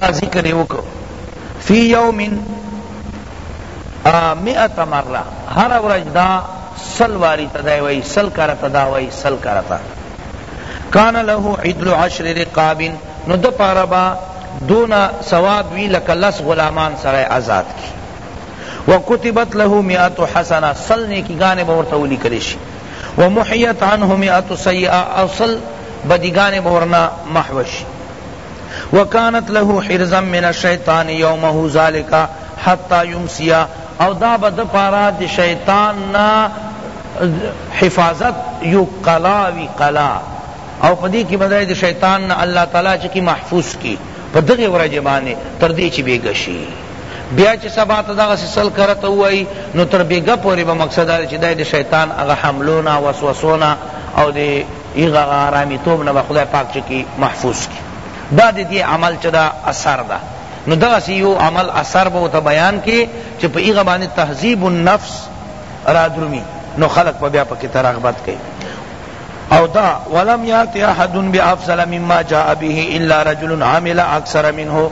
دا ذکر وکړو فی یوم مئت مره هر ورځ دا سل واری تدای وای سل کرتا دا وای سل کرتا کان له عدل عشر رقاب نو ده پاره به دونه ثواب وی لکه لس غلامان سړی ازاد کړي وکتبت له مئات حسنه سل نیکی ګانې به ورته ولیکل شي ومحیت عنه مئات سیئه او سل بدیګانې به ورنه محو شي وکانت له حرزا من الشیطان یومه ذالک حتی یمسیا او دا به ده پاره د شیطان نه حفاظت یو قلا وی قلا او په دې کی به دی د شیطان نه الله تعالی چه کی محفوظ کی په دغی ورځی باندی تر دې چه بیګه شی بیا چه سبا ته دغسی سل کره ته ووایی نو تر بیګه پوری به مقصد دا چه دی د شیطان هغه حملو نه وسوسو نه او د هغه حرامی توب نه به خدای پاک چه کی محفوظ کی دا د دې عمل چه دا اثر ده نو دغسی یو عمل اثر به ته بیان کی چه په هغه باندی تهذیب النفس را درومی نو خلق په بیا پکی ترغبت کئی او دا ولم یات احد بافضل مما جاء به الا رجل عمل اکثر منه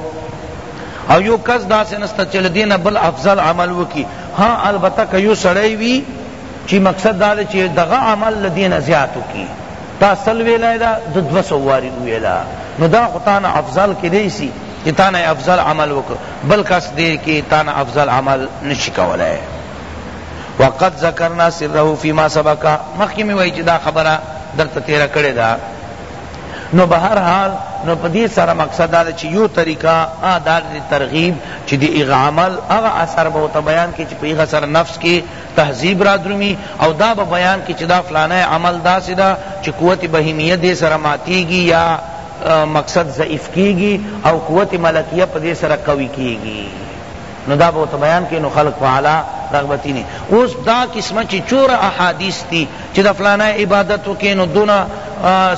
او یو کس دا سے نستا چل دین بل افضل عمل وکی ہاں البتہ کہ یو سڑی وی چی مقصد دا دے چی دغا عمل لدین زیادو کی تا سل ویلا دا دو سو واری ویلا نو دا خطانا افضل کی دیسی چی تانا افضل عمل وکر بل کس دے کی تانا افضل عمل نشکولا ہے وقد ذکرنا سره فيما سبق مخکې مې وایي چې دا خبره درته تیره کړې ده نو به هر حال نو په دې سره مقصد دا چې یو طریقه آ دار دی ترغیب چې دی ایغ عمل هغه اثر به ته بیان کې چې په ایغ سره نفس کې تهذیب را درومي او دا به بیان کې چې دا فلانه عمل داسې ده چې قوت بهیمیه دې سره ماتیږي یا مقصد ضعیف کیږي او قوت ملکیه په دې سره قوي کیږي نو دا به ورته بیان کړي نو خلق په اعلی رغبتی نه اوس دا قسمه چی چور احادیث دی چی دا فلانا عبادت وکي نو دونه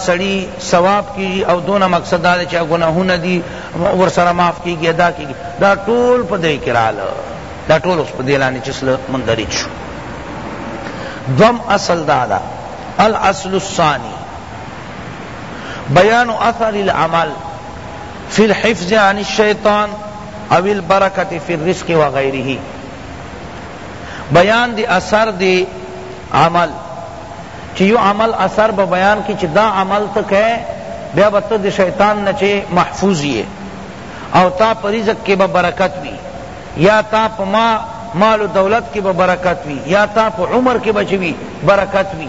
سړی ثواب کیږي او دونه مقصد دا چې ګناهونه دي ور سره معاف کیږي ادا کیږي دا ټول په دې کې رااله دا ټول اوس په دې لانی چې سل مندرج شو دوم اصل دا دا الاصل الثانی بیان اثر العمل فی الحفظ عن الشیطان او البرکة فی الرزق و غیره بیان دی اثر دی عمل چی یو عمل اثر به بیان کی چی دا عمل ته که بیا به ته د شیطان نه چی محفوظ یې او تا په رزق کې به برکت وي یا تا په ما مال و دولت کې به برکت وي یا تا په عمر کې به چی وي برکت وي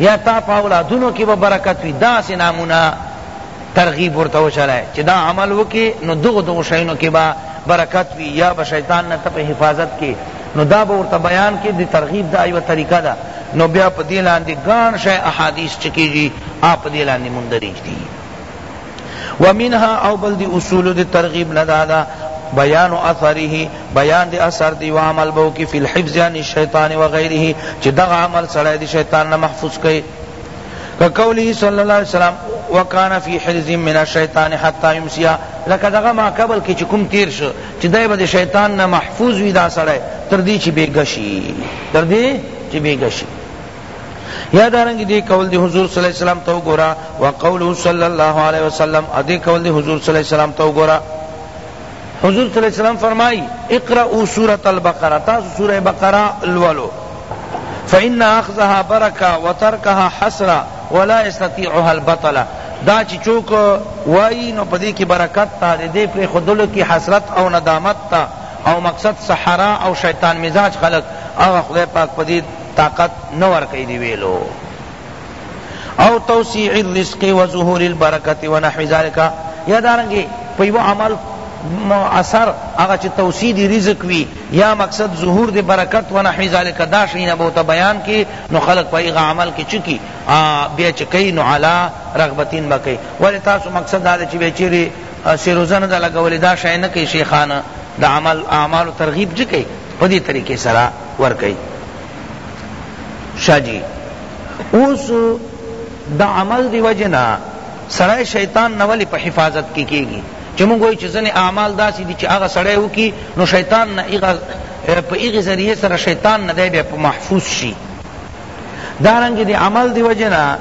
یا تا په اولادونو کې به برکت وي داسې نامونه ترغیب ورته وچلی چې دا عمل وکړي نو دغو دغو شیانو کې به برکت وي یا به شیطان نه ته په حفاظت کې نو دا به ورته بیان کې د ترغیب دا یوه طریقه ده نو بیا په دې لاندې ګڼ شی احادیث چې کېږي هغه په دې لاندې مندرج دي ومنها او بل دی اصول دی ترغیب نه دادا بیان اثره بیان دی اثر دی و عمل بو کی فی الحفظ عن الشیطان و غیره چی دغ عمل سڑای دی شیطان نا محفوظ کئی که قوله صلی اللہ علیہ وسلم وکانا فی حرز من الشیطان حتی یمسیا لکه دغه ما قبل کې چې کوم تیر شو چې دای به شیطان نه محفوظ وي دا سړی تر دې چې بیګشي تر دې چې بیګشي یا دارنګ دی قول دی حضور صلی الله علیه وسلم تو ګورا وقوله صلی الله علیه وسلم ادی قول دی حضور صلی الله علیه وسلم تو ګورا حضور صلی الله علیه وسلم فرمائی اقرأوا سورۃ البقرہ تاسو سورہ بقرہ لولو فإن أخذها بركة وتركها حسرة ولا يستطيعها البطلة دا چې چوک وای نو پدې کې برکت تا دې پر خودلو کې حسرت او ندامت تا او مقصد صحرا او شیطان مزاج خلق هغه خدای پاک پدې طاقت نه ورکوي دی ویلو او توسیع الرزق وظهور البرکت ونحو ذلک یا دارنګي په یو عمل اثر هغه چې توسیع دی رزق وی یا مقصد ظهور دی برکت و نحو ذالک دا شینه بوته بیان کی نو خلق په هغه عمل کې چکی بیا چکی نو علا رغبتین بکی ولی تاسو مقصد دا چې بیا چیرې سیروزن دا لګولې دا شای نه کوي شیخانه دا عمل اعمال ترغیب جکی په دې طریقې سره ورکوي شاه جی اوس د عمل دی وجه نه سړی شیطان نه ولی په حفاظت کې کیږي چې موږ وایو چې ځینې اعمال داسې دي چې هغه سړی وکړي نو شیطان نه هغه په هغې ذریعې سره شیطان نه دی بیا په محفوظ شي دارنګې د عمل دی وجه نه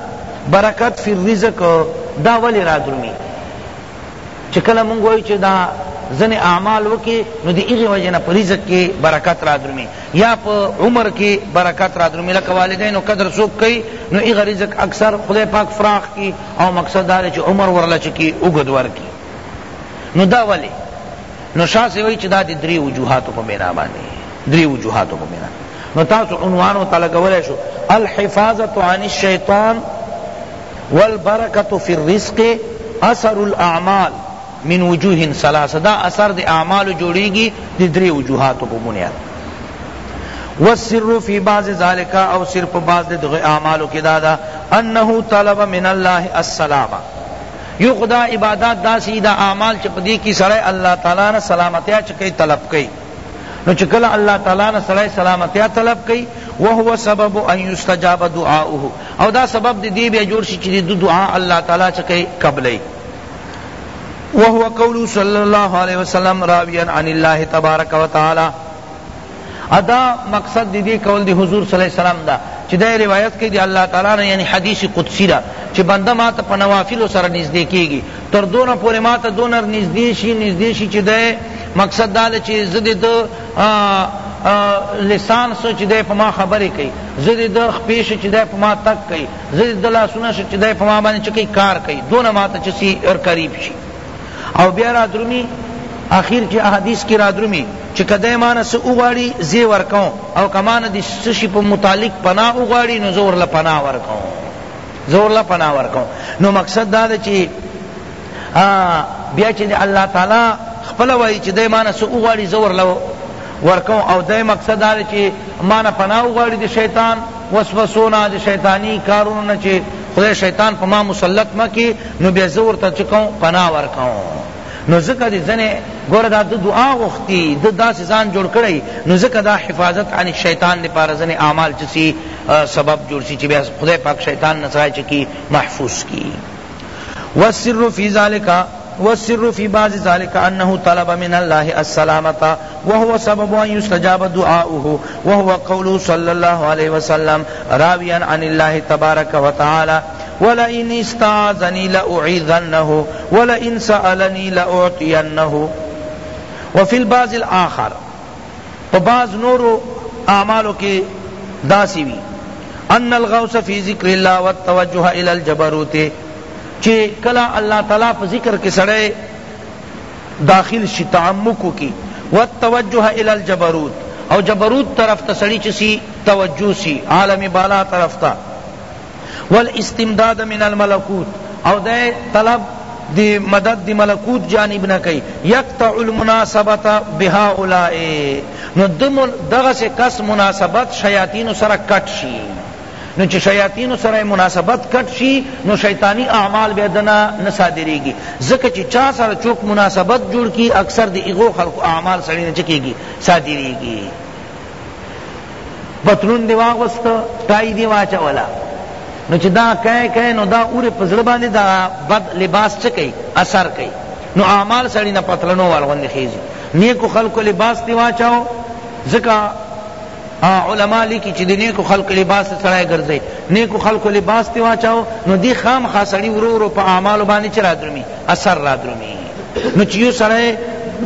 برکت فی الرزق دا ولی را درومي چی کله مونږ وایو چی دا ځنی اعمال وکی نو دی هغی وجه نه په رزق کی برکت رادرومی یا په عمر کی برکت رادرومی لکه والدینو قدر څوک کئی نو هغه رزق اکثر خدای پاک فراخ کی او مقصد دا چی عمر ورله چکی اوږد ورکی نو دا ولی نو شاه صاحب وایي چې دا د درې وجوهاتو په بنا باندې درې وجوهاتو په بنا نو تاسو عنوان ورته لګولی شو الحفاظة عن الشیطان والبرکة فی الرزق اثر الاعمال من وجوه ثلاثه دا اثر د اعمال جوړیږي د درې وجوهاتو په بنیاد والسر فی بعض ذالک او سر په بعض د اعمالو کې دا دا انه طلب من الله السلام یو خو دا عبادات داسی دا اعمال چه په دی کی سړی الله تعالی نه سلامتیا چه کئی طلب کئی نو چه کله الله تعالی نه سړی سلامتیا طلب کئی وهو سبب ان یستجاب دعاؤه او دا سبب دی دی بیا جوړ شی چه دی دعا الله تعالی چه کئی قبلی وهو قول صلی اللہ علیہ وسلم راویا عن اللہ تبارک وتعالی او دا مقصد دی دی کول دی حضور صلی اللہ علیہ وسلم دا چی دا روایت کی دی اللہ تعالی نے یعنی حدیث قدسی دا چی بندہ ما تا پنوافل سر نزدے کی گی تر دون پوری ما تا دونر نزدے شی نزدے شی چی دے مقصد دا چی زدی دو لسان سو چی دے پما خبری کئی زدی دو خپیش چی دے پما تک کئی زدی دو لاسونا چی دے پما بانی چکی کار کئی دون ما تا چسی ارکریب شی او بیا رادرومی اخیر کی احادیث کی رادرومی چی که دی مانه څه وغواړي زه یې ورکوم او که مانه د څه شي په متعلق پناه وغواړي نو زه ورله پناه ورکوم زه ورله پناه ورکوم نو مقصد دا ده چې بیا چې الله تعالی خپل وایي چې دی مانه څه وغواړي زه ورله ورکوم او دی مقصد دا ده چې مانه پناه وغواړي د شیطان وسوسو نه د شیطاني کارونو نه چې خدای شیطان په ما مسلط مه کی نو بیا زه ورته څه کوم پناه ورکوم نو ځکه دې ځنې ګوره دا د دعا غوښتي د داسې ځان جوړ کړی نو ځکه دا حفاظت عن شیطان لپاره ځنې اعمال چې سي سبب جوړ سي چې بیا خدای پاک شیطان نه څه چې کی محفوظ کی والسر فی ذلک والسر في بعض ذلك أنه طلب من الله السلامة وهو سبب أن يستجاب دعاؤه وهو قوله صلى الله عليه وسلم راويا عن الله تبارك وتعالى ولئن استعاذني لأعيذنه ولئن سألني لأعطينه وفي البعض الآخر وبعض نور أعمالك کے ان الغوث في ذكر الله والتوجه الى الجبروت چی کله الله تعالی په ذکر کی سړی داخل شی تعمق وکی والتوجه الی الجبروت او جبروت طرف تا سڑی چسی توجہ سی عالم بالا طرف تا والاستمداد من الملکوت او دے طلب دی مدد دی ملکوت جانب نہ کئی یقطع المناسبت بها اولائے نو دغه سے کس مناسبت شیاطین سره کټ شي نو چې شیاطینو سره مناسبت کټ شي نو شیطانی اعمال به دنا نه صادریږي ځکه چې چا سره چوک مناسبت جوړ کی اکثر د ایغو خلق اعمال سره نه چکیږي صادریږي پتلون دی واغوست ټای دی واچولا نو چې دا کای کای نو دا اور په زړه باندې دا بد لباس چکی اثر کوي نو اعمال سره نه پتلونو والغون خیزي نیکو خلق لباس دی واچاو ځکه علماء لیکي چې د نیکو خلکو لباس ته سړی ګرځي نیکو خلکو لباس ته واچاو نو دی خامخا سړی ورو ورو په اعمالو باندې چې رادرومي اثر رادرومي نو چې یو سړی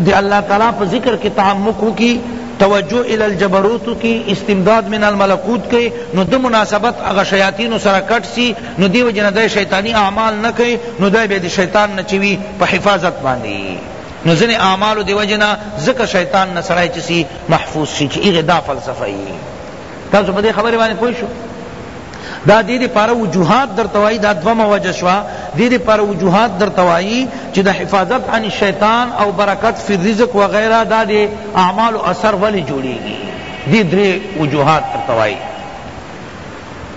د الله تعالی په ذکر کې تعمق وکړي توجه الى الجبروت کی استمداد من الملکوت کی نو د مناسبت اغه شیاطین سره کټ سی نو دی وجنه د شیطانی اعمال نه کی نو د به شیطان نه چوي په حفاظت باندې نو ځنې اعمالو دی وجنه ځکه شیطان نه سړی چسی محفوظ شي چې هغه دا فلسفه یې تاسو په دې خبرې باندې پوه شو دا دې لپاره وجوهات درته وایي دا دومه وجه شوه دې لپاره وجوهات درته وایي چې د حفاظت عن الشیطان او برکت فی الرزق وغیره دا د اعمالو اثر ولې جوړېږي دې درې وجوهات درته وایي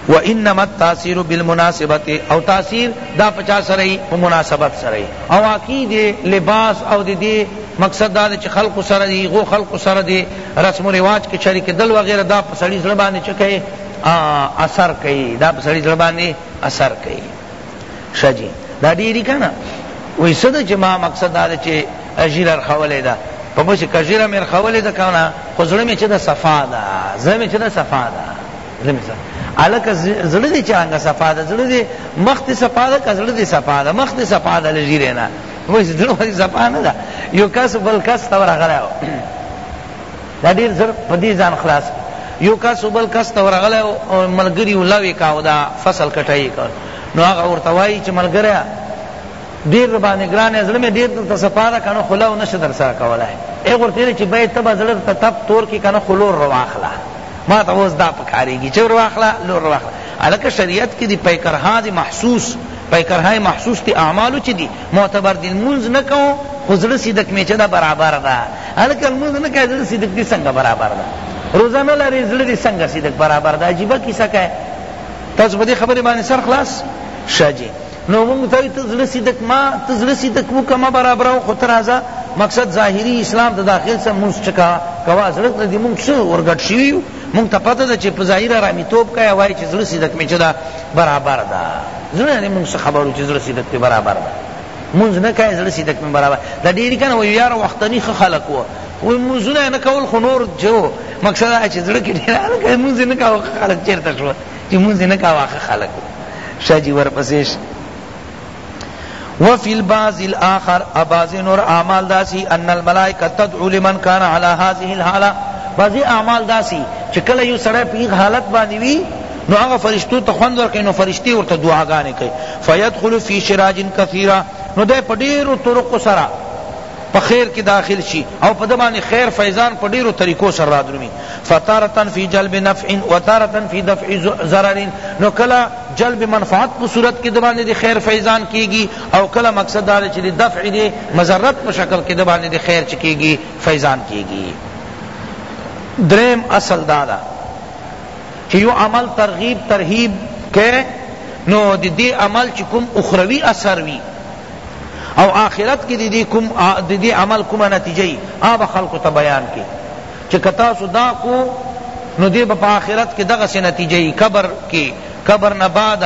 و انما التاثیر بالمناسبت او تاثیر دا پچا سره ای په مناسبت سره ای او عقید لباس او دی دی مقصد دا چې خلق سره دی غو خلق سره دی رسم و رواج کې شریک دل وغیرہ دا په سړی زړه باندې چکه اثر کوي دا په سړی زړه باندې اثر کوي شه جی دا ډیری کنه وای صد چې ما مقصد دا ده چې اجیر ارخولې ده په مو چې کجیره مې ارخولې ده کنه خو زړه مې چې ده صفا ده زړه مې چې ده صفا ده زړه مې صفا الک زړه دې چرنګ صفا ده زړه دې مخ دې صفا ده کزړه دې صفا ده مخ دې صفا ده لجیره نه وای زړه دې صفا نه ده یو کس بل کس تور غره دا ډیر زر په دې ځان خلاص کړ یو کس بل کس ته ورغلی او ملګري یې لوې کا او دا فصل کټه یې کړ نو هغه ورته وایي چې ملګریه ډیر ربانې ګران زړه مې ډیر درته سپاره کنه خو لو نشه در سره کولای ای ورته چې به ته به زړه ته تپ تور کې کنه خو لور رواخله ما ته اوس دا پکارېږي چې رواخله لور رواخله هلکه شریعت کې دي پیکرها دي محسوس پیکرهای محسوس دي اعمالو چې دي معتبر دی لمونځ نه کوم خو زړه صدق می چه ده برابر ده هلکه لمونځ نه کوې زړه صدق دې څنګه برابر ده روزه نه لرې زړه دې څنګه صدق برابر ده عجیبه کیسه کوې تاسو په دې خبرې باندې سر خلاص شه جی نو مونږ ته ته زړه صدق ما ته زړه صدق وکړه ما برابروه خو ته راځه مقصد ظاهري اسلام ته داخل سه مونځ چکا کوه زړه ته دې مونږ څه ورګډ شوي یو مونږ ته پته ده چې په ظاهره رامیتوب کوې وایې چې زړه صدق مې چې ده برابر ده زړه یعنی مونږ څه خبرو چې زړه صدق پې برابر ده مونږ نه کوي زړه صدق پې برابر دا ډېری کنه وایي یاره وختني ښه خلک وه وایي مونځونه یې نه کول خو نور چې و مقصد دا چې زړه کې ډېر هلک مونځ یې نه کاوه ښه خلک چېرته شوه چې مونځ یې نه کاوه ښه خلک شاه جي ورپسې وفی البعض الاخر ابعض نور اعمال داسی ان الملائکه تدعو لمن کان علی هذه الحاله بعضی اعمال داسی چه کله یو سړی پیغ حالت باندې وی نو هغه فرشتو ته خوند ورکړي نو فرشتي ورته دعاګانې کوي فیدخل فی شراج کثیره نو ده په ډیرو طرق سره په خیر کی داخل شی او په ده باندی خیر فیضان په ډیرو طریقو سره رادرومی فتارة فی جلب نفع و تارة فی دفع ضرر نو کله جلب منفعت په صورت کی ده باندی دی خیر فیضان کیږی او کله مقصد دا دی چی دفع دی مضرت په شکل کی ده باندی دی خیر چه کیږی فیضان کیږی دریم اصل دا ده چه یو عمل ترغیب ترهیب که نو دی دی عمل چی کم اخروی اثر وی او آخرت کی دی کوم دی عمل کومه نتیجه ای آب خلق ته بیان کی چه کتاسو دا کو نو دی په آخرت کی دغه سی نتیجه ای قبر کی قبر نه بعد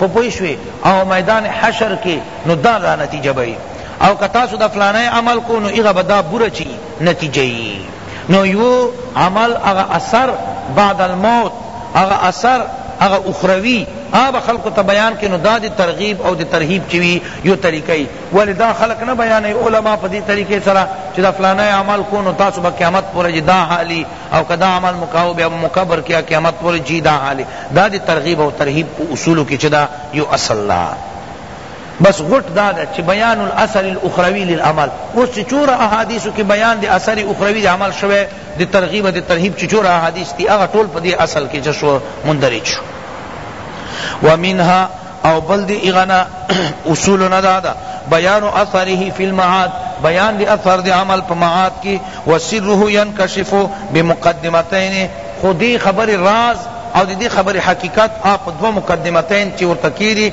په پوښوی او میدان حشر کی نو دا دا نتیجه بی او کتاسو دا فلانه عمل کو نو ایغه بدا بورچی نتیجه ای نو یو عمل هغه اثر بعد الموت هغه اثر هغه اخروی هغه به خلقو ته بیان کړي نو دا د ترغیب او د ترهیب چي وي یو طریقه یي ولې دا خلق نه بیانوي علما په دې طریقې سره چې دا فلانی عمل کو نو تاسو به قیامت پورې چې دا حالي او که دا عمل مکاو بیا مکبر کیا قیامت پورې جی دا حالي دا د ترغیب او ترهیب په اصولو کې چې دا یو اصل ده بس غټ دا ده چه بیان الاثر الاخروی للعمل اوس چه چوره احادیثو کی بیان دی اثر اخروی دی عمل شوه دی ترغیب دی ترهیب چه چوره احادیث دی اغا طول پا دی اصل کی چه شو مندرج شو ومنها او بل دی اغنا اصول ندا دا بیان اثره فی المعاد بیان دی اثر دی عمل پا معاد کی وسره ینکشف بمقدمتین خودی خبر راز او دی خبر حقیقت آپ دو مقدمتین چی ورتکیری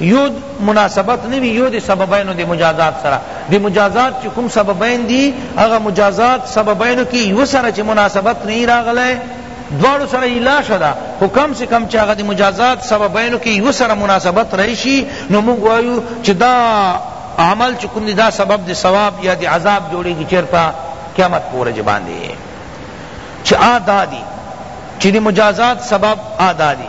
يود مناسبت نه وي يود سببين د مجازات سره د مجازات چي کوم سببين دي هغه مجازات سببين کي يو سره چي مناسبت نه راغلی دوارو سره الا شدا خو کم سے کم چاگه دی مجازات سببینو کی یو سره مناسبت رئیشی نو مونگ وایو چی دا عمل چکم دی دا سبب دی ثواب یا دی عذاب جوڑی گی چرتا قیامت پورا جبان دی چی آدادی چی دی مجازات سبب آدادی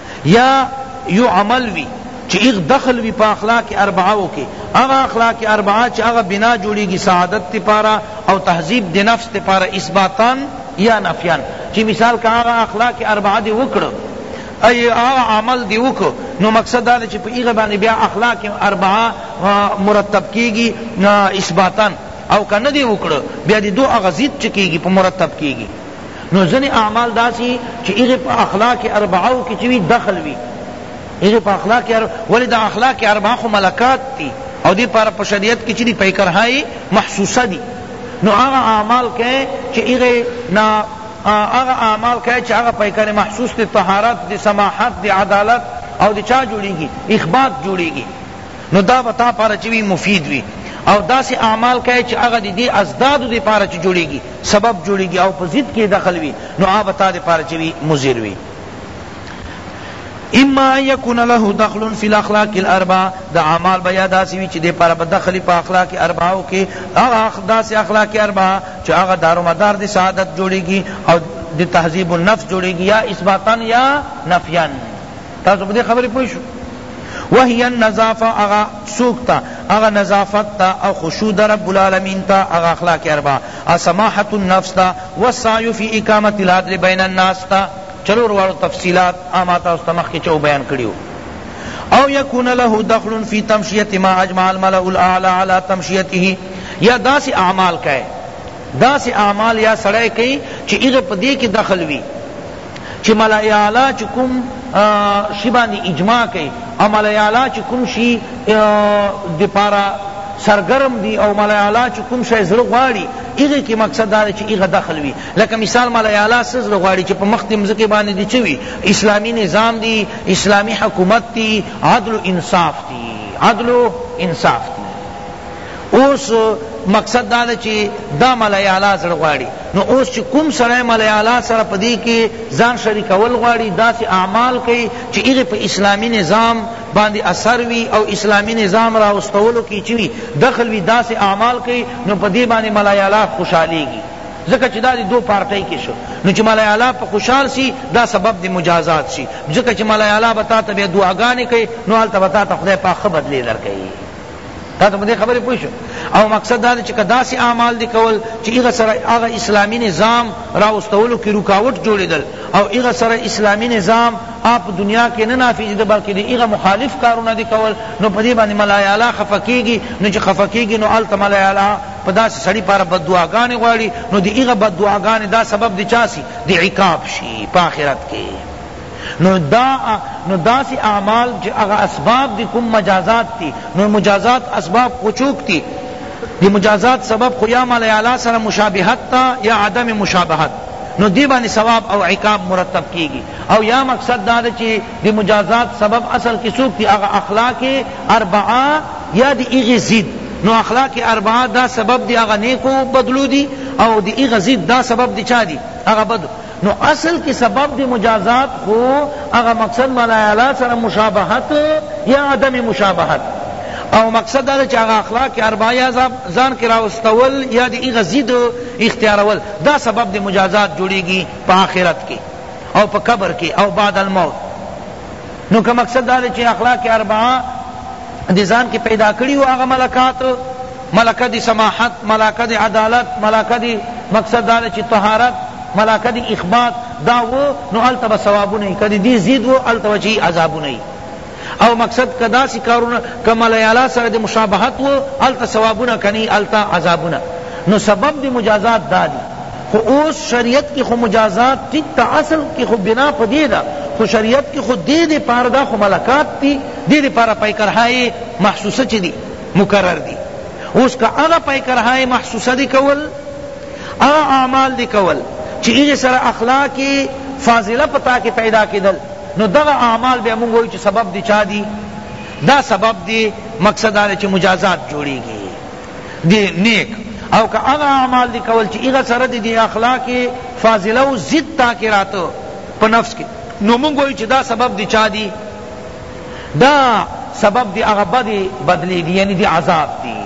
یا یو عمل وی چی ایغ دخل وی په اخلاق اربعه و کی هغه اخلاق اربعه چی هغه بنا جوړیږی سعادت تی پارا او تهذیب دی نفس تی پارا اثباتا یا نفیا چی مثال که هغه اخلاق اربعه دی وکړو او هغه عمل دی وکړو نو مقصد دا چی په ایغ باندی بیا اخلاق اربعه مرتب کیږی اثباتا او که ندی وکړو بیا دی دو هغه ضد چی کیږی په مرتب کیږی نو ځنی اعمال داسی چی هغه په اخلاق اربعه کی چوی دخل وی هغه په اخلاق اربعه ولی دا اخلاق اربعه خو ملکات تی او دی پر په شریعت کی چی په کرهای محسوسه دی نو هغه اعمال که چی هغه نا هغه اعمال که چی هغه په کر محسوس تی طهارت دی سماحت دی عدالت او دی چا جوړیږي اخبات جوړیږي نو دا بتا پر چوی مفید وی او داس اعمال کئ چ اغه دی ازداد دی پاره چ جوړیږي سبب جوړیږي او په ضد کی دخل وی نو هغه به تا لپاره چه وی مضر وی اما ان یکون له دخل فی الاخلاق الاربع د اعمال بیا داسی وی چې د پر بدخلی په اخلاق اربع او کې هغه داس اخلاق اربع چې هغه دار و مدار د سعادت جوړیږي او د تهذیب النفس جوړیږي یا اثباتن یا نفیان تاسو په دې خبرې پوه شو وهي النظافه اغا سوکتا اغا نظافت تا او خشوع در رب العالمین تا اغا اخلاق اربع اسماحت النفس تا والسعی فی اقامت العدل بین الناس تا چلور وارو تفصیلات آما تا استمخ کی چو بیان کریو او یکون له دخل فی تمشیت ما اجمع الملأ الاعلى على تمشیته یا داس اعمال کئے داس اعمال یا سڑے کئے چی اغا پدی کی دخل وی چی ملائ اعلی چی کوم شی باندی اجماع کئی او ملائ اعلی چی کوم شی دی پارا سرګرم دی او ملائ اعلی چی کوم شی زړه غواړی هغی کی مقصد داده چی هغه دخل وی لکه مثال ملائ اعلی څه زړه غواړی چی په مخ دی مځکی باندی دی چه وی اسلامی نظام دی اسلامی حکومت دی عدل و انصاف دی عدل و انصاف دی اوس مقصد دا ده چی دا ملای اعلی زړه غواړي نو اوس چې کوم سړی ملای اعلی سره پدی کې ځان شریکول غواړي داسې اعمال کوي چې هغه په اسلامی نظام باندې اثر وی او اسلامی نظام را واستولو کې چوي دخل وی داسې اعمال کوي نو پدی باندې ملای اعلی خوشاليږي ځکه چې دا دو پارټۍ کې شو نو چې ملای اعلی په خوشحال سی دا سبب د مجازات شي ځکه چې ملای اعلی به تا ته بیا دعاګانې کوي نو هلته به تا ته خدای پاک ښه بدلې درکوي تاسو په دې خبرې پوه شو او مقصد دا دی چې که داسې اعمال دې کول چې هغه سره هغه اسلامي نظام راوستولو کې رکاوټ جوړېدل او هغه سره اسلامي نظام آپ دنیا کې نه نافذ دي بلکې د هغه مخالف کارونه دي کول نو په دې باندې ملای اعلی خفه کېږي نو چې خفه کېږي نو هلته ملای اعلی په داسې سړي لپاره بددعاګانې غواړي نو د هغه بددعاګانې دا سبب د چا سي د عقاب شي په آخرت کې نو دا نو داسی اعمال چی اغا اسباب دی کوم مجازات تی نو مجازات اسباب خو چوک تی دی مجازات سبب خو یا مال اعلی سره مشابهت تا یا عدم مشابهت نو دی بانی ثواب او عقاب مرتب کیگی او یا مقصد دا چی دی مجازات سبب اصل کی سوک تی اغا اخلاق اربعہ یا دی ایغی ضد نو اخلاق اربعہ دا سبب دی اغا نیکو بدلو دی او دی ایغی ضد دا سبب دی چا دی اغا بدلو نو اصل کی سبب دی مجازات خو هغه مقصد ملایالا سره مشابهت یا عدم مشابهت او مقصد دا چې هغه اخلاق اربعه یا ځان کې راوستول یا د هغه ضد اختیارول دا سبب د مجازات جوړیږي په آخرت کې او په قبر کې او بعد الموت نو که مقصد دا چې اخلاق اربعه د ځان کې پیدا کړي او هغه ملکات ملکه دی سماحت ملکه دی عدالت ملکه دی مقصد دا دی چی طهارت ملکه دی اخبات دا وو نو هلته به ثوابونه وی که د دې ضد وو هلته به چی عذابونه وی او مقصد که داسی کارونه که ملیالا سره د مشابهت وو هلته ثوابونه کنی هلته عذابونه نو سبب دی مجازات دا دی خو اوس شریعت کی خو مجازات ٹک تا اصل کی خو بنا پا دے دا خو شریعت کی خو دے دے پار دا خو ملکات تی دے دے پارا پیکرہائی محسوسہ چی دی مکرر دی اوس که هغه پیکرهای محسوسه دی کول هغه اعمال دی کول چی هغه سره اخلاق فاضله پتا کې پیدا کېدل نو دغه اعمال به موږ وایو چې سبب دی چا دی دا سبب دی مقصد دا چې مجازات جوړیږي دی نیک او که هغه اعمال دی کول چې هغه سره دی اخلاق فاضله او ضد تا کې راته په نفس کې نو موږ وایو چې دا سبب دی چا دی دا سبب د هغه بدې بدلې دي یعنی د عذاب دي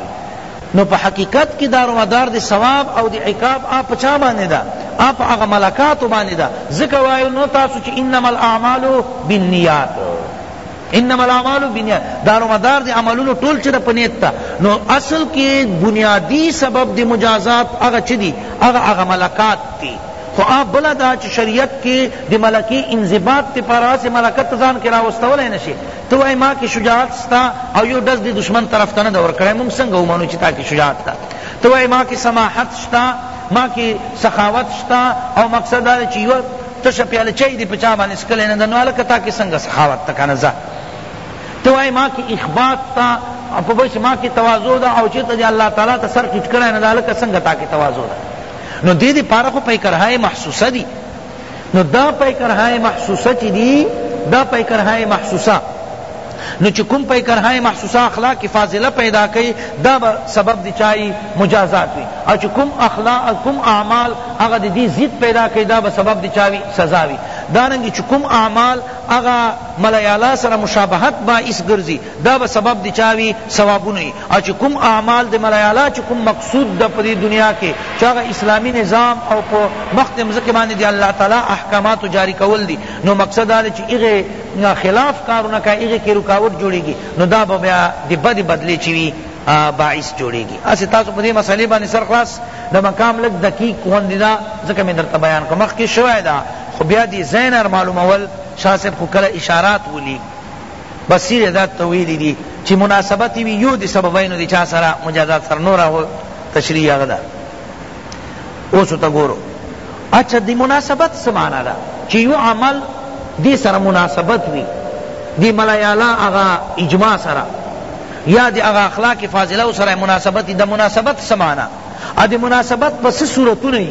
نو په حقیقت کی دار و مدار د ثواب او د عقاب آ په چا باندې ده آ په هغه ملکاتو باندې ده ځکه وایو نو تاسو چې انما الاعمال بالنیات انما الاعمال بالنیات دار و مدار د عملونو ټول چې په نیت ته نو اصل کې بنیادی سبب د مجازات هغه چې دي هغه هغه ملکات دي خو آ بله دا چی شریعت کی د ملکې انضباط د پاره هسی ملکه ته ځان کی راوستولای نه شې ته وایی ما کی شجاعت سته او یو ډز دی دشمن طرف ته نه ده ورکړی مونږ څنګه ومنو چی تا کی شجاعت ده ته وایی ما کی سماحت شته ما کی سخاوت شته او مقصد دا چی یو تشه پیاله چای دی په چا باندې څکلی نه ده نو هلکه تا کی څنګه سخاوت ته کنه ځه ته وایی ما کی اخبات تا په بش ما کی تواضع ده او چیرته دی الله تعالی ته سر ټیټ کړی نه ده هلکه څنګه تا کی تواضع ده نو دې دې پاره خو پیکرهای محسوسه دی نو دا پیکرهای محسوسه چی دی دا پیکرهای محسوسه نو چې کوم پای کرهای محسوسه اخلاق فاضله پیدا کړي دا سبب دی چای مجازات وي او چې کوم اخلاق کوم اعمال هغه د دې ضد پیدا کړي دا به سبب دی چاوي سزا وي دارنګ چې کوم اعمال هغه ملایالا سره مشابهت با اس ګرځي دا به سبب د چا وي؟ ثوابونو يې او چې کوم اعمال د ملایالا چې کوم مقصود ده په دې دنیا کې چې هغه اسلامي نظام او په مخ د مځکې باندې د الله تعالی احکاماتو جاري کول دي نو مقصد دا دی چې هغه خلاف کارونه کوي هغه کې رکاوټ جوړېږي نو دا به بیا د بدې بدلې چې وي باعث جوړیږي اسی تاسو په دې مسئله باندې سر خلاص د مقام لګ دقیق غوندې دا ځکه مې درته بیان کوم مخکې شوی دا خو بیا دې ذهن معلومول شاه صاحب خو کله اشارات ولي بصیر ذات ته ویلی دی چی مناسبت یی وی یو دی سببینو دی چا سره مجازات سره نور هو تشریح هغه ده اوس ته ګورو اچھا دی مناسبت څه معنا ده چی یو عمل دی سره مناسبت وی دی ملایالا هغه اجماع سره یا دی هغه اخلاق فاضله سره مناسبت دی مناسبت څه معنا ا دی مناسبت پس صورتونه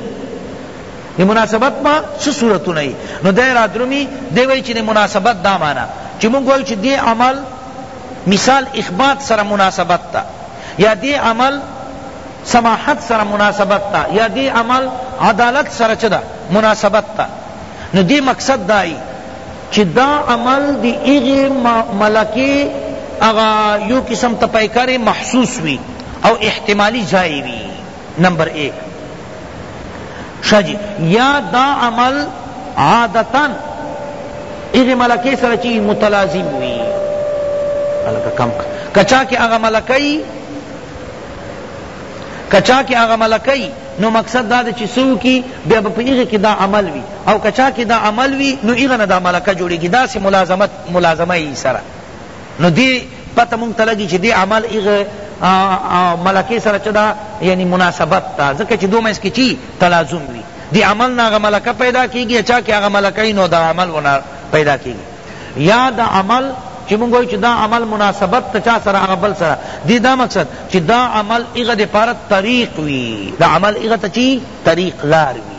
د مناسبت په څه صورتونه یې نو دی رادرومي دی وایي چې د مناسبت دا معنی چې موږ وایو چې دې عمل مثال اخبات سره مناسبت تا یا دې عمل سماحت سره مناسبت تا یا دې عمل عدالت سره چه ده مناسبت تا نو دې مقصد دائی چی دا عمل دی ایغی ملکی اغا یو قسم تپیکر محسوس وی او احتمالی جائی وی نمبر ایک شا جی یا دا عمل عادتا اغی ملکی سر چی متلازم وی الکا کم کچا کی اغا ملکی کچا کی اغا ملکی نو مقصد دا چی سو کی بیا با پیغی کی دا عمل وی او کچا کی دا عمل وی نو ایغا نا دا ملکا جوڑی گی دا سی ملازمت ملازمہ ای سرا نو دی پته مونږ ته لګی چی دی عمل ایغه ملکه سره چه دا یعنی مناسبت تا ځکه چه دو منځ کی چی تلازم وی دی عمل نه هغه ملکه پیدا کیږي چا کی هغه ملکه نو دا عمل ونه پیدا کیږي یا دا عمل چی مونږ وای چی دا عمل مناسبت تا چا سره هغه بل سره دی دا مقصد چی دا عمل ایغه دی پاره طریق وی دا عمل ایغه ته چی طریق لار وی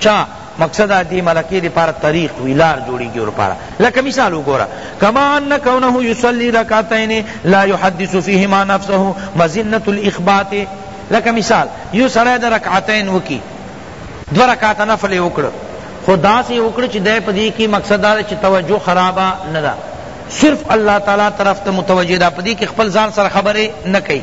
چا مقصد دی ملکه دی پار طریق وی لار جوړیږي ور پار لکه مثال وګوره کما ان کونه یصلی رکعتین لا یحدث فیهما نفسه مزنه الاخبات لکه مثال یو سړی د رکعتین وکی دو رکعت نفل وکړ خدا سے وکړ چې دای پدی کی مقصد دا چې توجه خرابا نه ده صرف الله تعالی طرف ته متوجه ده پدی کی خپل ځان سره خبره نه کوي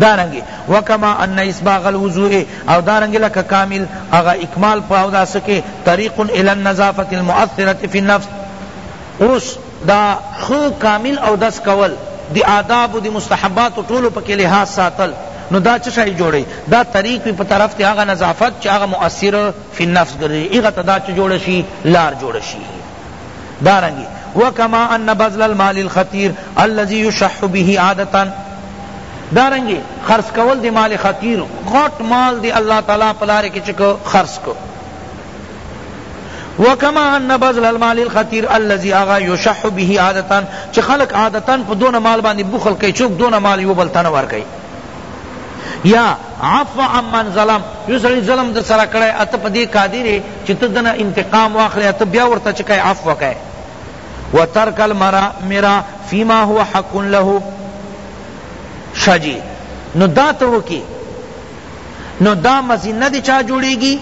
دارنګ وکما ان اسباغ الوضوء او دارنګ لکه کامل اغا اکمال په او داس کې طریق الی النظافه المؤثره فی النفس اوس دا خو کامل او داس کول دی آداب و دی مستحبات ټولو پکې لحاظ ساتل نو دا چه شای جوڑی دا طریق پی پا طرف تی آغا نظافت چه آغا مؤثر فی النفس گردی ایغا تا دا چه جوڑ شی لار جوڑ شی دارنگی وکما ان بذل المال الخطیر الذی یشح به عادتا دارنگی خرس کول دی مال خطیر غٹ مال دی اللہ تعالی پلارے کی چکو خرس کو وکما ان بذل المال الخطیر الذي اغا يشح به عادتا چ خلق عادتا په دون مال باندې بخل کوي چوک دون مال یو بل تنور کوي یا عفو عمن ظلم یو سړی ظلم در سره کړی اته په دې قادر یې چې ته دنه انتقام واخلې اته بیا ورته چې کوې عفو کوې وترک المرا مرا فيما هو حق له شجی نو دا ته وکی نو دا مزینه دی چا جوړیږي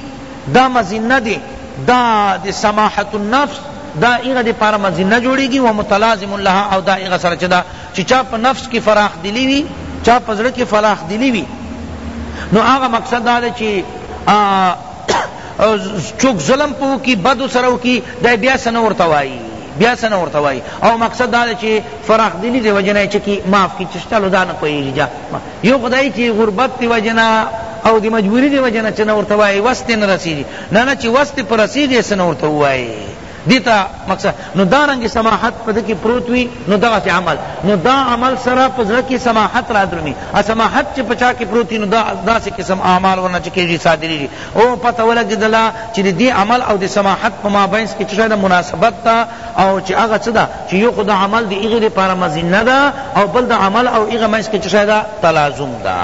دا مزینه دی دا د سماحت النفس دا ایغه دی پار مزینه جوړیږي و متلازم لها او دا ایغه سره چې دا چې چا په نفس کې فراخ دلی وي چا په زړه کې فراخ دلی وي نو هغه مقصد دا ده چې چوک ظلم پو کی بد سرو کی دا بیا سن ورته وایي بیا سن ورته وایي او مقصد دا چې فراخ دلی دی وجنه چې کی معاف کی چشتا لو دان کوي جا یو خدای چې غربت دی وجنه او دی مجبوری دی وجنه چې نور توای وست نه رسیږي نه نه چې وست پر رسیږي سن ورته وایي دې ته مقصد نو دا رنګ سماحت په دې کې پروت وي نو دغسې عمل نو دا عمل سره په زړه کې سماحت رادرومي او سماحت چې په چا کې پروت وي نو دا داسې قسم اعمال ورنه چې کېږي صادرېږي او پته ولګېدله چې د دې عمل او د سماحت په مابینځ کې څه ده مناسبت ده او چې هغه څه ده چې یو خو د عمل د هغې لپاره مزینه ده او بل د عمل او هغه منځ کې څه ده تلازم ده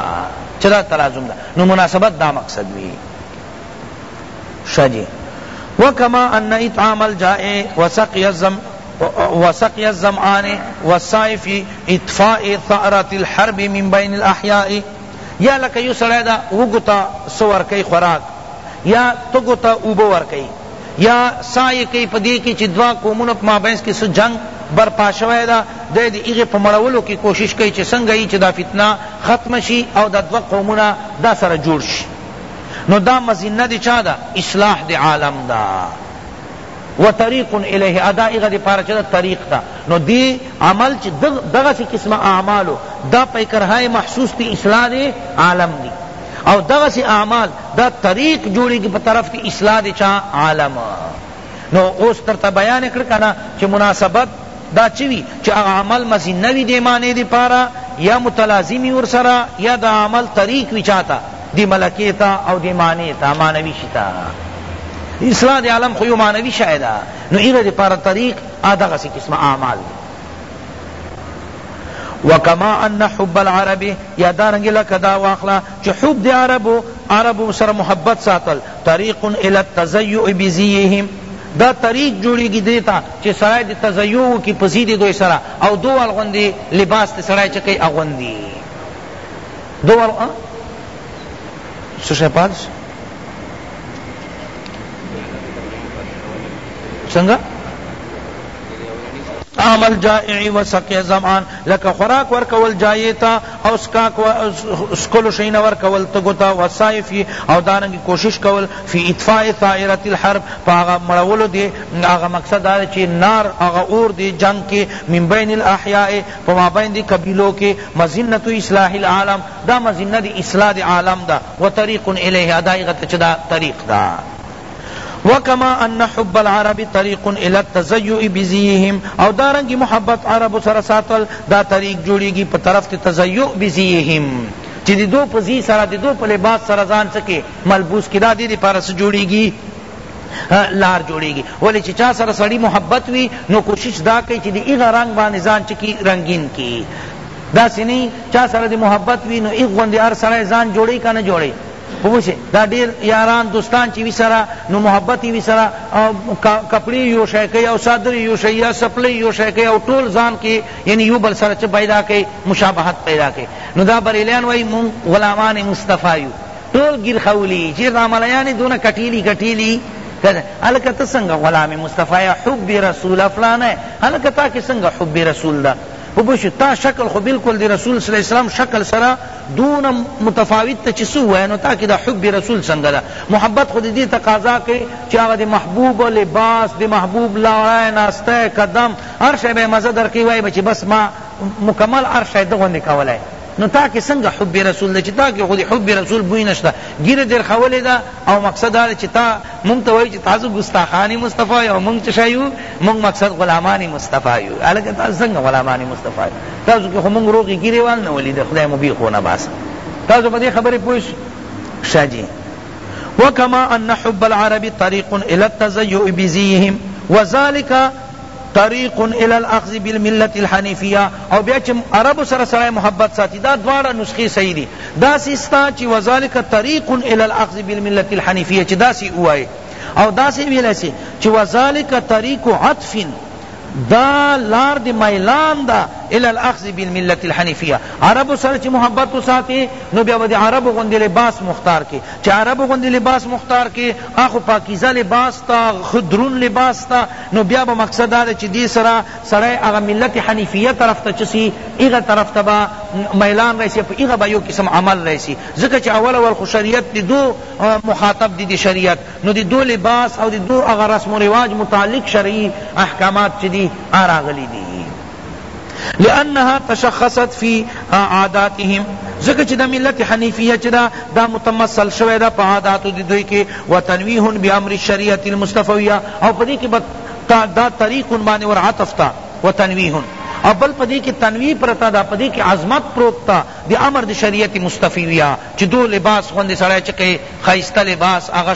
چې دا تلازم ده نو مناسبت دا مقصد وي شه جی وکما ان اطعام الجاء وسقی الزم وسقی الزمعان والسعی فی اطفاء ثأرت الحرب من بین الاحیاء یا لکه یو سړی دا وګتا سو ورکی خوراک یا تو ګتا اوبه ورکی یا سعی کوي په دې کې چې دوا قومونو په مابینس کې څه جنگ برپا شوی دا د دې هغې په مړولو کې کوشش کوي چې څنګه یې چې دا فتنه ختمه شي او دا دوه قومونه دا سره جوړ شي نو دا مزنه دی چا دا اصلاح دی عالم دا و طریق الیه ادا ایغه دی پارا چدا طریق دا نو دی عمل چ دغه سی قسم اعمالو دا پیکرهای محسوس تی اصلاح دی عالم دی او دغه سی اعمال دا طریق جوړی کی په طرف تی اصلاح دی چا عالم نو اوس درته بیان کړ کنه چه مناسبت دا چه وی چه هغه عمل مظنه وی دی معنی دی پاره یا متلازم وی ورسره یا دا عمل طریق وی چاته دی ملکه تا او دی معنی تا معنوی شی تا اصلاح دی عالم خو یو معنوی شای دا نو ایره دی پاره طریق آدغه سی قسم اعمال دی وکما ان حب العرب یا دارنګ لکه دا واخلا چې حب دی عربو عربو سره محبت ساتل طریق الی التزیع بزیهم دا طریق جوړیږي دې ته چې سړی د تزیع وکړي په زي د دوی سره او دوال غوندې لباس ته سړی چې کوي اغوندي دوال څه شی پاتې شو څنګه عمل جائع و سقی زمان لکه خوراک ورکول جائع تا او څکاک و څکلو شي نه ورکول تګو ته والسعی فی او دارنګه کوشش کول فی اطفاء ثائرة الحرب په هغه مړولو دی هغه مقصد دا چې نار هغه اور دی جنگ کې من بین الاحیاء په مابین دی قبیلو کې مظنة اصلاح العالم دا مظنه دی اصلاح دی عالم دا و طریق الیه دا هغه ته چې دا طریق دا وکما ان حب العرب طریق الی التزیع بزیهم او دارنګ محبت عربو سره ساتل دا طریق جوړیږي په طرف ته تزیع بزیهم چی دی دو په زی سره دی دو په لباس سره ځان سکی ملبوس کی دا دی دی پارس جوړیږي لار جوړیږي ولی چې چا سره سړی محبت وی نو کوشش دا کوي چې دی ایغه رنگ باندې ځان چکی رنگین کی دا سنی چا سره دی محبت وی نو ایغه غوندې هر سړی ځان جوړی کنه جوړی پوه شئ دا ډیر یاران دوستان چې وي سره نو محبت یې وي سره کپړې یو شی کوي او څادر یو شی یا څپلۍ یو شی کوي او ټول ځان کې یعنی یو بل سره څه پیدا کوي مشابهت پیدا کوي نو دا بریلیان وایي مونږ غلامان مصطفی یو ټول ګیر خولی چې دا ملایان دونه کټیلی کټیلی هلکه ته څنګه غلام مصطفی حب رسول فلانه هلکه تا کې څنګه حب رسول ده وبشو تا شکل خو بالکل دی رسول صلی الله علیه وسلم شکل سره دونه متفاوت ته چی څه ووایې نو تا کی دا حب رسول څنګه ده محبت خو د دی تقاضا کوي چی هغه د محبوب لباس د محبوب لاره ناسته قدم هر شی به مزه درکوي وایې به چی بس ما مکمل هر شی ده غوندې کولای نو تا کی څنګه حب رسول ده چی تا کی خو د حب رسول بوی نشته ږیره دې رخولې ده او مقصد دا دی چی تا مونږ ته وایی چی تاسو ګستاخان مصطفی یو مونږ څه شی یو مونږ مقصد غلامان مصطفی یو الکه تاسو څنګه غلامان مصطفی یو تاسو که خو مونږ روغی ګیری وال نه ولید خدای مو بی خو نه باس تاسو په دې خبرې پوه شاجی وکما ان حب العرب طریق الى التزیع بزیهم وذلك طریق الی الاخذ بالملت الحنیفیه او بیا چه عرب سره سړی محبت ساتی دا دواړه نسخه صحیح دی داسی ستا چه وذالک طریق الی الاخذ بالملت الحنیفیه چه داسی اوای او داسی ویل سی چه وذالک طریق عطف دا لار دی میلان دا الی الاخذ بالملت الحنیفیه عرب سره چه محبت ساتی نو بیا ودی عرب غوندی لباس مختار کی چه عرب غوندی لباس مختار کی اخو پاکیزه لباس تا خدرون لباس تا نو بیا به مقصد دا ده چی دی سره سړی هغه ملت حنیفیه طرف ته چه سی هغه طرف ته به میلان راشی په هغه به یو قسم عمل راشی ځکه چی اول اول خو شریعت دی دو مخاطب دی دی شریعت نو دی دو لباس او دی دو هغه رسم و رواج متعلق شرعی احکامات چی دی آ راغلی دی لانها تشخصت فی عاداتهم ځکه چې دا ملت حنیفیه چې دا دا متمثل شوی دا په عاداتو دی دوی کې وتنویه بامر الشریعه المصطفیه او په دې کې دا طریق باندې ور عطف تا وتنویه او بل پدی کی تنوی پرتا دا پدی کی عظمت پروت تا دی امر دی شریعت مستفیویا چی دو لباس خوند سڑای چکی خیستا لباس اغا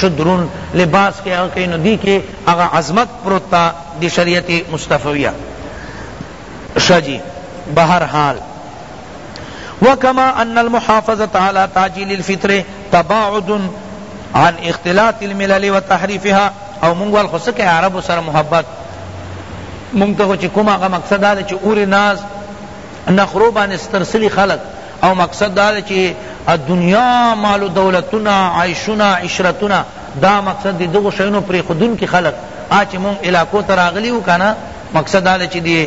شدرون لباس کے اغا کینو دی کی اغا عظمت پروت تا دی شریعت مصطفویه شه جی بهر حال وکما ان المحافظة على تعجیل الفطر تباعد عن اختلاط الملل وتحریفها او مونږ ول خو سکه عربو سره محبت مونږ ته چې کومه غ مقصد دا چې اور ناز نخرو باندې سترسلی خلق او مقصد دا دے چی دنیا مال و دولتونه عیشونه عشرتونه دا مقصد دی دغو شیونو پریخودونکی خلق آ چی مونږ علاقو ته راغلی یو کنه مقصد دا دے چی دی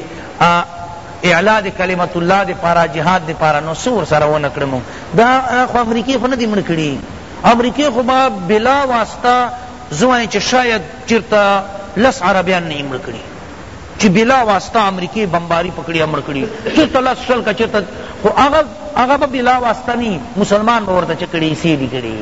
اعلا دی کلمت الله دی پارا جهاد دی پارا نو څه ورسره ونه کړو مونږ دا خو امریکې خو نه دی مړ کړی امریکې خو به بلا واسطه زه وایم چی شاید چرته لس عربیان نه یې مړ کړی چی بلا واسطه امریکی بمباری پکړی امړ کړی چرته لس شل کا چرته خو هغه هغه به بلا واسطه نی مسلمان به ورته چکړی سی دی کړی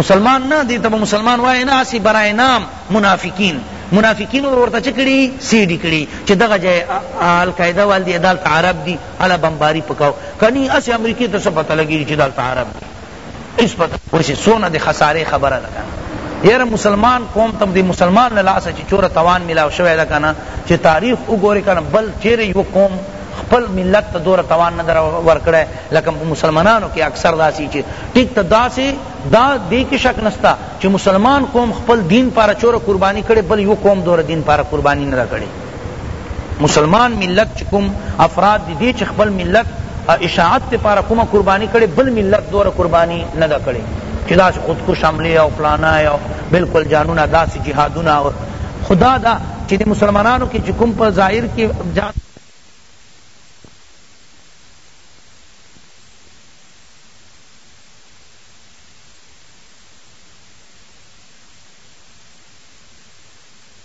مسلمان نه دیتا به مسلمان وای نه اسی برای نام منافقین منافقین ورته چکړی سی دی کړی چې دغه جای القاعده وال دی دالت عرب دی الا بمباری پکاو کنی اسی امریکی ته څه پته لګی چې دالت عرب دی هیڅ پته وسی سونه د خساره خبره ده کنه یاره مسلمان قوم تم دی مسلمان نه لاسه چې چوره توان ملاو شوی ده کنه چې تاریخ وګوره کنه بل چیرې یو قوم خپل ملت ته دور توان نه در ورکړی لکه مسلمانانو کې اکثر داسی چې ټیک ته داسی دا دې کې شک نستا چې مسلمان قوم خپل دین پاره چوره قربانی کړي بل یو قوم دور دین پاره قربانی نه کړي مسلمان ملت چې کوم افراد دي دې چې خپل ملت اشاعت لپاره کومه قرباني کړې بل ملت دوره قرباني نه ده کړې چې داسې خودکش حملې او فلانا او بالکل جانونه داسې جهادونه خدا دا چې د مسلمانانو کې چې کوم په ظاهر کې جان